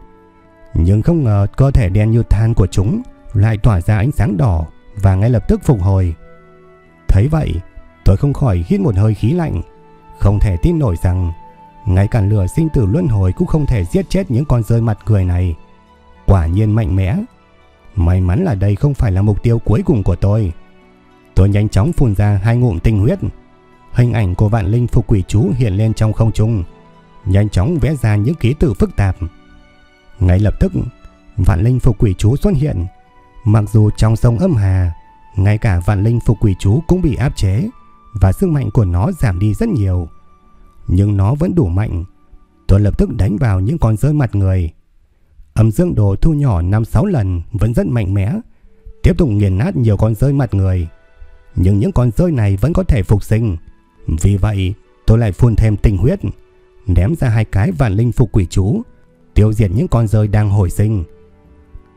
Nhưng không ngờ cơ thể đen như than của chúng lại tỏa ra ánh sáng đỏ và ngay lập tức phục hồi. Thấy vậy, tôi không khỏi hít một hơi khí lạnh. Không thể tin nổi rằng ngay cả lửa sinh tử luân hồi cũng không thể giết chết những con rơi mặt cười này. Quả nhiên mạnh mẽ. May mắn là đây không phải là mục tiêu cuối cùng của tôi. Tôi nhanh chóng phun ra hai ngụm tinh huyết. Hình ảnh của vạn linh phục quỷ chú hiện lên trong không trung, nhanh chóng vẽ ra những ký tự phức tạp. Ngay lập tức, vạn linh phục quỷ chú xuất hiện. Mặc dù trong sông âm hà, ngay cả vạn linh phục quỷ chú cũng bị áp chế và sức mạnh của nó giảm đi rất nhiều. Nhưng nó vẫn đủ mạnh. Tôi lập tức đánh vào những con rơi mặt người. Âm dương đồ thu nhỏ 5-6 lần vẫn rất mạnh mẽ, tiếp tục nghiền nát nhiều con rơi mặt người. Nhưng những con rơi này vẫn có thể phục sinh. Vì vậy, tôi lại phun thêm tinh huyết, ném ra hai cái vạn linh phục quỷ chú, tiêu diệt những con rơi đang hồi sinh.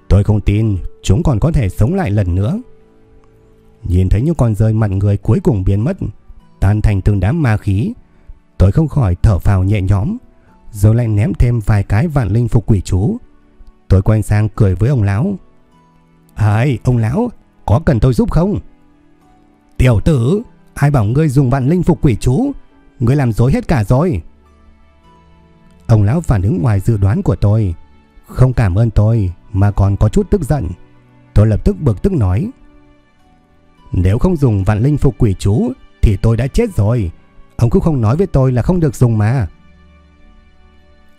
Tôi không tin chúng còn có thể sống lại lần nữa. Nhìn thấy những con rơi mặt người cuối cùng biến mất, tan thành từng đám ma khí, tôi không khỏi thở phào nhẹ nhõm, rồi lại ném thêm vài cái vạn linh phục quỷ chú. Tôi quay sang cười với ông lão. "Ai, ông lão, có cần tôi giúp không?" "Tiểu tử, ai bảo ngươi dùng vạn linh phục quỷ chú, ngươi làm dối hết cả rồi." Ông lão phản ứng ngoài dự đoán của tôi, không cảm ơn tôi mà còn có chút tức giận. Tôi lập tức bực tức nói: Nếu không dùng vạn linh phục quỷ chú thì tôi đã chết rồi. Ông cũng không nói với tôi là không được dùng mà.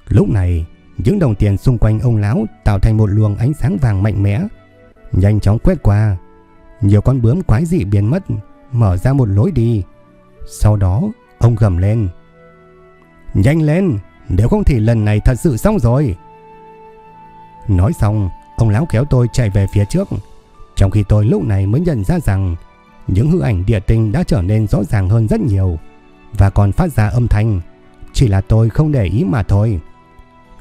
Lúc này, những đồng tiền xung quanh ông lão tạo thành một luồng ánh sáng vàng mạnh mẽ, nhanh chóng quét qua. Nhiều con bướm quái dị biến mất, mở ra một lối đi. Sau đó, ông gầm lên. Nhanh lên, nếu không thì lần này thật sự xong rồi. Nói xong, ông lão kéo tôi chạy về phía trước. Trong khi tôi lúc này mới nhận ra rằng những hư ảnh địa tinh đã trở nên rõ ràng hơn rất nhiều và còn phát ra âm thanh. Chỉ là tôi không để ý mà thôi.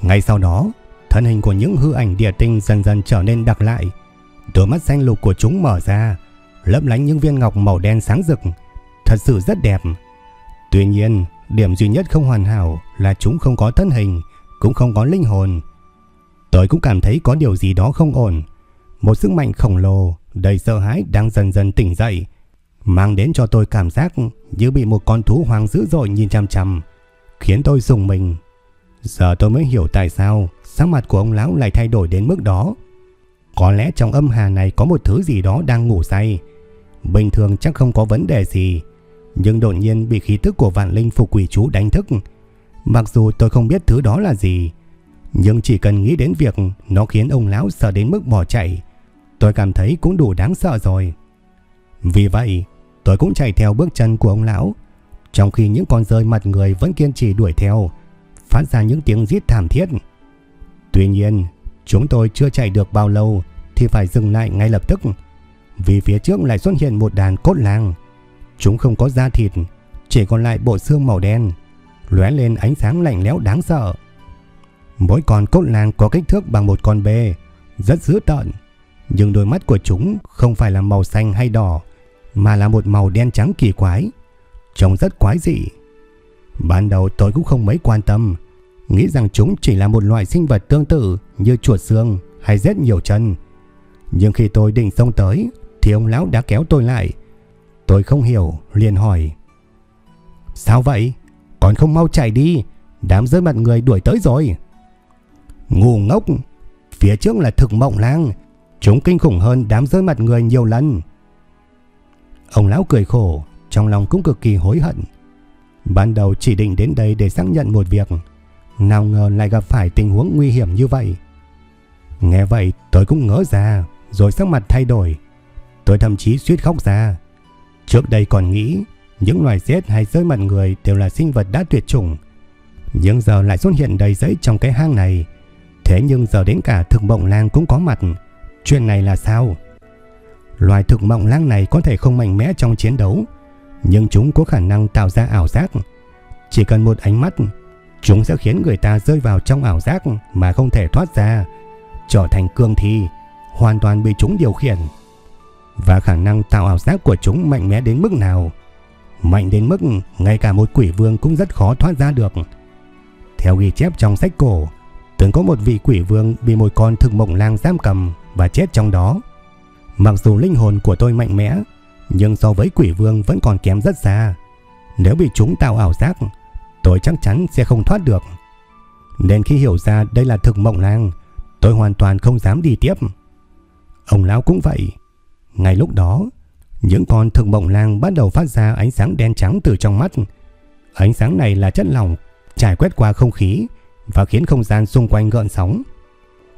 Ngay sau đó, thân hình của những hư ảnh địa tinh dần dần trở nên đặc lại. Đôi mắt xanh lục của chúng mở ra, lấp lánh những viên ngọc màu đen sáng rực. Thật sự rất đẹp. Tuy nhiên, điểm duy nhất không hoàn hảo là chúng không có thân hình, cũng không có linh hồn. Tôi cũng cảm thấy có điều gì đó không ổn. Một sức mạnh khổng lồ, đầy sợ hãi đang dần dần tỉnh dậy, mang đến cho tôi cảm giác như bị một con thú hoang dữ dội nhìn chằm chằm, khiến tôi rùng mình. Giờ tôi mới hiểu tại sao sắc mặt của ông lão lại thay đổi đến mức đó. Có lẽ trong âm hà này có một thứ gì đó đang ngủ say. Bình thường chắc không có vấn đề gì, nhưng đột nhiên bị khí tức của vạn linh phục quỷ chú đánh thức. Mặc dù tôi không biết thứ đó là gì, nhưng chỉ cần nghĩ đến việc nó khiến ông lão sợ đến mức bỏ chạy, tôi cảm thấy cũng đủ đáng sợ rồi. Vì vậy, tôi cũng chạy theo bước chân của ông lão, trong khi những con rơi mặt người vẫn kiên trì đuổi theo, phát ra những tiếng rít thảm thiết. Tuy nhiên, chúng tôi chưa chạy được bao lâu thì phải dừng lại ngay lập tức, vì phía trước lại xuất hiện một đàn cốt lang. Chúng không có da thịt, chỉ còn lại bộ xương màu đen, lóe lên ánh sáng lạnh lẽo đáng sợ. Mỗi con cốt lang có kích thước bằng một con bê, rất dữ tợn, nhưng đôi mắt của chúng không phải là màu xanh hay đỏ, mà là một màu đen trắng kỳ quái, trông rất quái dị. Ban đầu tôi cũng không mấy quan tâm, nghĩ rằng chúng chỉ là một loại sinh vật tương tự như chuột xương hay rết nhiều chân. Nhưng khi tôi định xông tới thì ông lão đã kéo tôi lại. Tôi không hiểu, liền hỏi. Sao vậy? Còn không mau chạy đi, đám rơi mặt người đuổi tới rồi. Ngu ngốc, phía trước là thực mộng lang, chúng kinh khủng hơn đám rơi mặt người nhiều lần. Ông lão cười khổ, trong lòng cũng cực kỳ hối hận. Ban đầu chỉ định đến đây để xác nhận một việc, nào ngờ lại gặp phải tình huống nguy hiểm như vậy. Nghe vậy tôi cũng ngỡ ra, rồi sắc mặt thay đổi. Tôi thậm chí suýt khóc ra. Trước đây còn nghĩ những loài rết hay rơi mặt người đều là sinh vật đã tuyệt chủng. Nhưng giờ lại xuất hiện đầy giấy trong cái hang này. Thế nhưng giờ đến cả thực mộng lang cũng có mặt. Chuyện này là sao? Loài thực mộng lang này có thể không mạnh mẽ trong chiến đấu, nhưng chúng có khả năng tạo ra ảo giác. Chỉ cần một ánh mắt, chúng sẽ khiến người ta rơi vào trong ảo giác mà không thể thoát ra, trở thành cương thi, hoàn toàn bị chúng điều khiển. Và khả năng tạo ảo giác của chúng mạnh mẽ đến mức nào? Mạnh đến mức ngay cả một quỷ vương cũng rất khó thoát ra được. Theo ghi chép trong sách cổ, từng có một vị quỷ vương bị một con thực mộng lang giam cầm và chết trong đó. Mặc dù linh hồn của tôi mạnh mẽ, nhưng so với quỷ vương vẫn còn kém rất xa. Nếu bị chúng tạo ảo giác, tôi chắc chắn sẽ không thoát được. Nên khi hiểu ra đây là thực mộng lang, tôi hoàn toàn không dám đi tiếp. Ông lão cũng vậy. Ngay lúc đó, những con thực mộng lang bắt đầu phát ra ánh sáng đen trắng từ trong mắt. Ánh sáng này là chất lỏng trải quét qua không khí và khiến không gian xung quanh gợn sóng.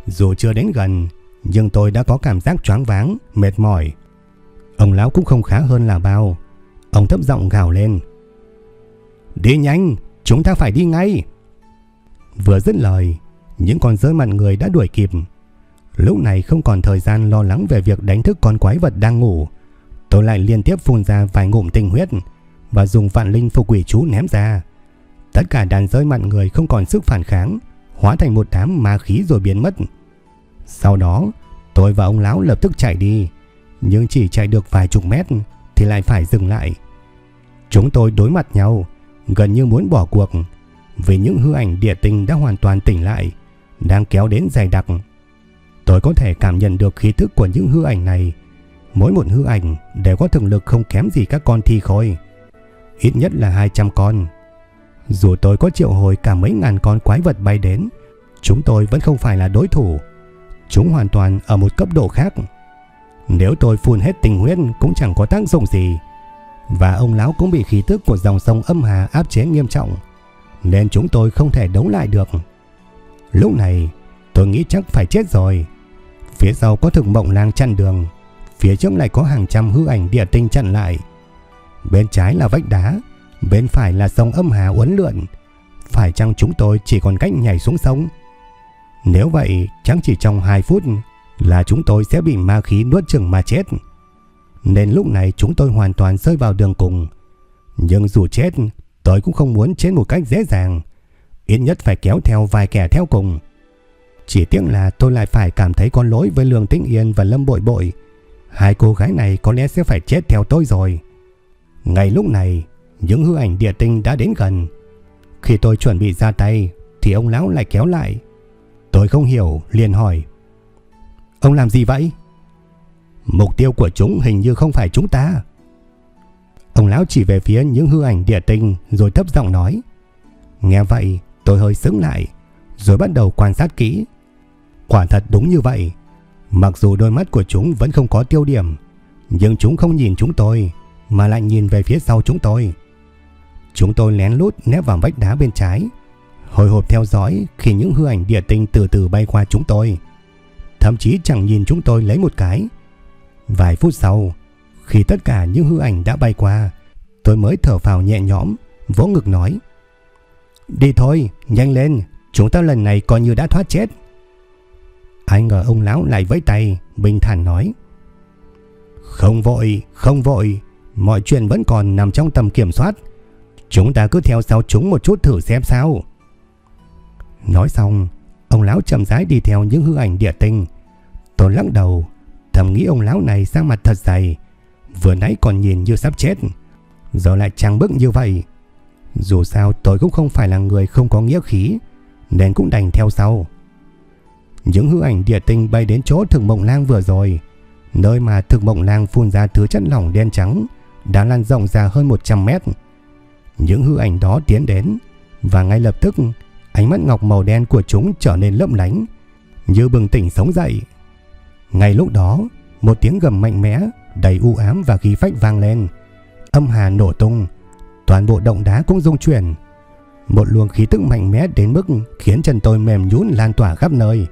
Dù chưa đến gần, nhưng tôi đã có cảm giác choáng váng, mệt mỏi Ông lão cũng không khá hơn là bao. Ông thấp giọng gào lên. Đi nhanh, chúng ta phải đi ngay. Vừa dứt lời, những con rơi mặt người đã đuổi kịp. Lúc này không còn thời gian lo lắng về việc đánh thức con quái vật đang ngủ. Tôi lại liên tiếp phun ra vài ngụm tinh huyết và dùng vạn linh phục quỷ chú ném ra. Tất cả đàn rơi mặt người không còn sức phản kháng, hóa thành một đám ma khí rồi biến mất. Sau đó, tôi và ông lão lập tức chạy đi nhưng chỉ chạy được vài chục mét thì lại phải dừng lại. Chúng tôi đối mặt nhau, gần như muốn bỏ cuộc, vì những hư ảnh địa tinh đã hoàn toàn tỉnh lại, đang kéo đến dày đặc. Tôi có thể cảm nhận được khí thức của những hư ảnh này. Mỗi một hư ảnh đều có thực lực không kém gì các con thi khôi. Ít nhất là 200 con. Dù tôi có triệu hồi cả mấy ngàn con quái vật bay đến, chúng tôi vẫn không phải là đối thủ. Chúng hoàn toàn ở một cấp độ khác. Nếu tôi phun hết tình huyết cũng chẳng có tác dụng gì. Và ông lão cũng bị khí tức của dòng sông âm hà áp chế nghiêm trọng. Nên chúng tôi không thể đấu lại được. Lúc này, tôi nghĩ chắc phải chết rồi. Phía sau có thực mộng lang chặn đường. Phía trước lại có hàng trăm hư ảnh địa tinh chặn lại. Bên trái là vách đá. Bên phải là sông âm hà uốn lượn. Phải chăng chúng tôi chỉ còn cách nhảy xuống sông? Nếu vậy chẳng chỉ trong 2 phút là chúng tôi sẽ bị ma khí nuốt chừng mà chết. Nên lúc này chúng tôi hoàn toàn rơi vào đường cùng. Nhưng dù chết, tôi cũng không muốn chết một cách dễ dàng. Ít nhất phải kéo theo vài kẻ theo cùng. Chỉ tiếc là tôi lại phải cảm thấy con lỗi với Lương Tĩnh Yên và Lâm Bội Bội. Hai cô gái này có lẽ sẽ phải chết theo tôi rồi. Ngay lúc này, những hư ảnh địa tinh đã đến gần. Khi tôi chuẩn bị ra tay, thì ông lão lại kéo lại. Tôi không hiểu, liền hỏi. Ông làm gì vậy? Mục tiêu của chúng hình như không phải chúng ta. Ông lão chỉ về phía những hư ảnh địa tinh rồi thấp giọng nói. Nghe vậy tôi hơi sững lại rồi bắt đầu quan sát kỹ. Quả thật đúng như vậy. Mặc dù đôi mắt của chúng vẫn không có tiêu điểm nhưng chúng không nhìn chúng tôi mà lại nhìn về phía sau chúng tôi. Chúng tôi lén lút nép vào vách đá bên trái hồi hộp theo dõi khi những hư ảnh địa tinh từ từ bay qua chúng tôi. Thậm chí chẳng nhìn chúng tôi lấy một cái. Vài phút sau, khi tất cả những hư ảnh đã bay qua, tôi mới thở phào nhẹ nhõm, vỗ ngực nói. Đi thôi, nhanh lên, chúng ta lần này coi như đã thoát chết. Ai ngờ ông lão lại với tay, bình thản nói. Không vội, không vội, mọi chuyện vẫn còn nằm trong tầm kiểm soát. Chúng ta cứ theo sau chúng một chút thử xem sao. Nói xong, ông lão chậm rãi đi theo những hư ảnh địa tinh. Tôi lắc đầu, thầm nghĩ ông lão này sang mặt thật dày. Vừa nãy còn nhìn như sắp chết, giờ lại trang bức như vậy. Dù sao tôi cũng không phải là người không có nghĩa khí, nên cũng đành theo sau. Những hư ảnh địa tinh bay đến chỗ thực mộng lang vừa rồi, nơi mà thực mộng lang phun ra thứ chất lỏng đen trắng, đã lan rộng ra hơn 100 mét. Những hư ảnh đó tiến đến, và ngay lập tức Ánh mắt ngọc màu đen của chúng trở nên lấp lánh, như bừng tỉnh sống dậy. Ngay lúc đó, một tiếng gầm mạnh mẽ, đầy u ám và khí phách vang lên. Âm hà nổ tung, toàn bộ động đá cũng rung chuyển. Một luồng khí tức mạnh mẽ đến mức khiến chân tôi mềm nhũn lan tỏa khắp nơi.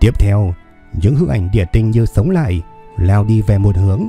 Tiếp theo, những hư ảnh địa tinh như sống lại, lao đi về một hướng.